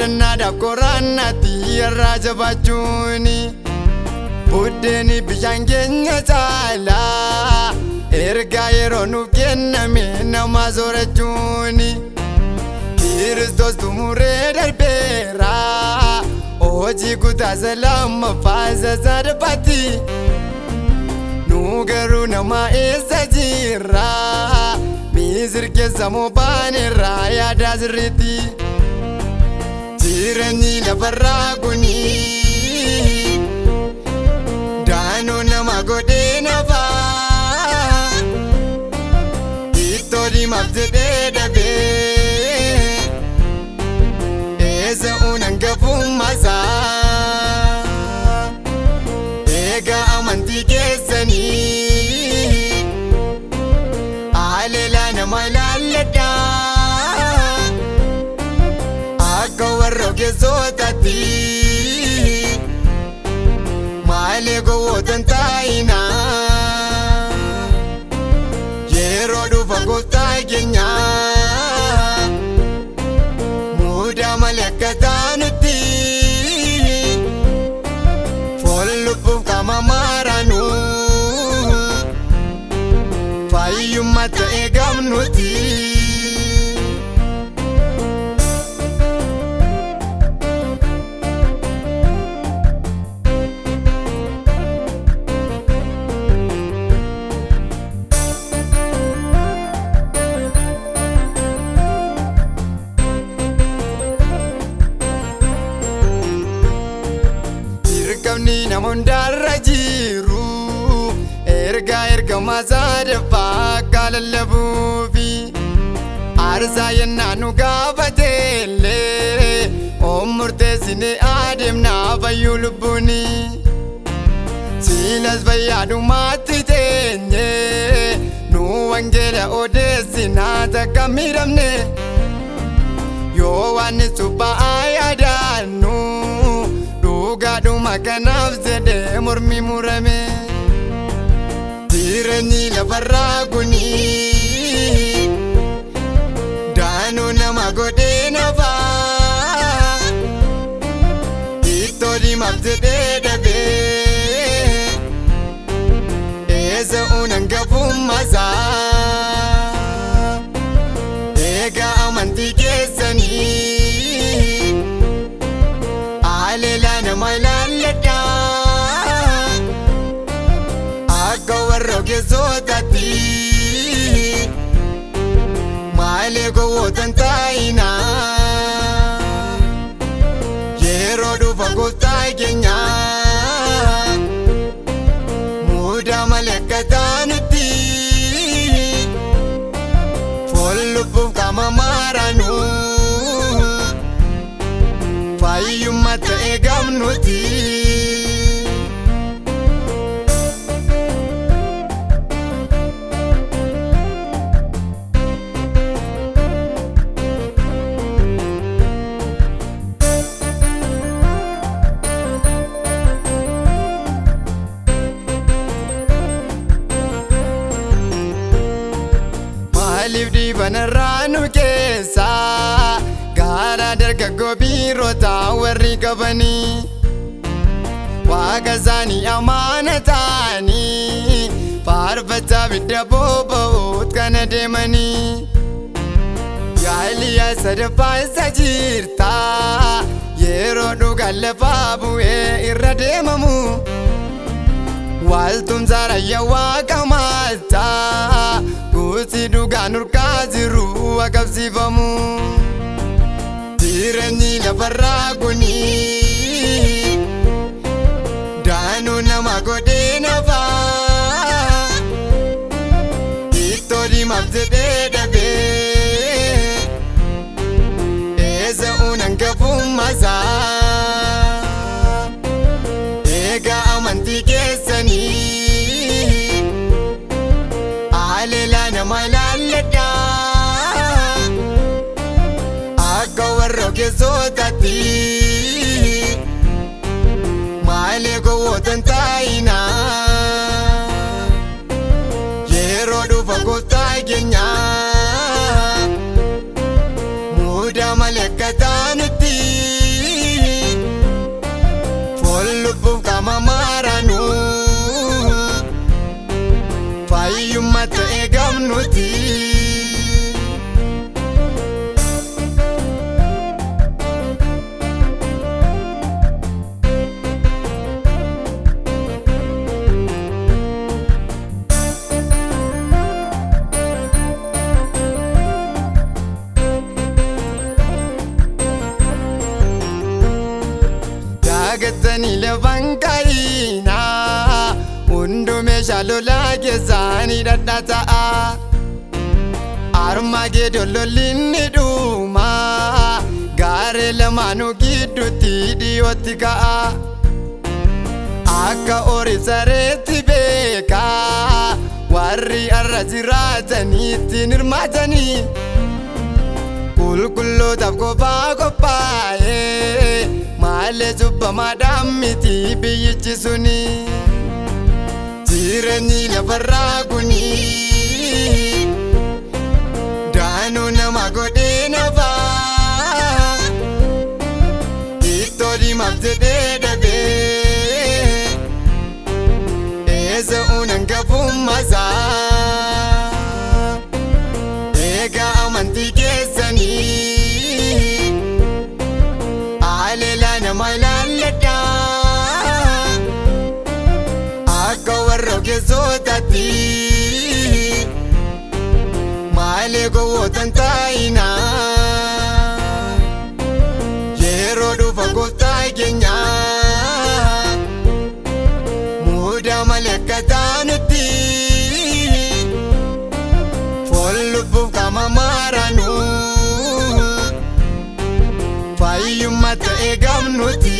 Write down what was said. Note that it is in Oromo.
kaadhannaadhaaf qoraannaatti irraa jabaachuuni buddeeni bishaan keenya caalaa ergaa yeroo nuuf kenname nama soorachuuni Kiristoos tumuree darbeera hojii kutaa lammaffaa isa sadaffaatti nu garuu nama eessa jirra misir keessa moo baanerraa yaada sirriitti jireenyi lafarraa kuni daanoo nama godhee nafaa ittoo diimaaf jedhee dhabee eessa unan gafummasaa eegaa amantii warra ogeessotaatti maalee gowwootan taa'inaa yeroo dhufa gooftaa keenyaa mudaa malee akka taanutti foon lubbuuf qaama maaraanu fayyummaa ta'ee gamnuti. Dirqamni nama hundaarra jiru ergaa ergamaa sadaffaa akka lallabuufi aarsaa yennaa nu gaafateellee om murteessine adeemnaa fayyuu lubbuuni siilas fayyaadhumaatti teenye nu wangeela odeessinaa takka miidhamne yoo waan suphaa yaadaannu dhugaadhuma kanaaf jedhee mormi murame. Jireenyi lafarraa kuni daanuu nama godhee nafaa ittoo diimaaf jedhee dhabee eessa unan gafummasaa eegaa amantii keessanii aleelaa nama ilaalladhaa akka warra ogeessotaatti maalee gowwootan taa'inaa yeroo dhufa gooftaa keenyaa mudaa malee akka taanutti foon lubbuuf qaama maaraanu fayyummaa ta'ee dargaggoo biirota warri qabanii waaqa isaanii amaana ta'anii faarfachaa bidda boba'uut kana deemanii yaaliyaa sadaffaa isa jirta yeroo dhugaan lafaa bu'ee irra deemamu. Waltumsa raayyaa waaqa maaltaa Guutii dhugaan urgaa jiru waaqabsiifamu Jireenyi lafarraa kuni Daanuu nama godhee nafaa Ittoo diimaaf jedhee dhabee Eessa unan gafummasaa eegaa warra ogeessotaatti maalee dhagataniile banqariina hunduu meeshaa lolaa keessaanii dhadhaata'a armaagee dollollinni dhuuma gaaree lamaanuu gidduutti dhiyootti ka'a akka horii sareetti beeka warri arra jiraatanii ittiin hirmaatanii qulqullootaaf qophaa qophaa. Maalee cubbamaadhaan miti biyyichi suni. Jireenyi lafarraa kuni daanuu nama godhee nafaa. Ittoo diimaaf jedhee dhabee eessa unan gabummasaa. Egaa amantii keessanii warra ogeessotaatti maalee gowwootan taa'ina yeroo dhufa gooftaa keenya mudaa malee akka taanutti. Lubbuuf qaama maaraanu fayyummaa ta'ee gamnuti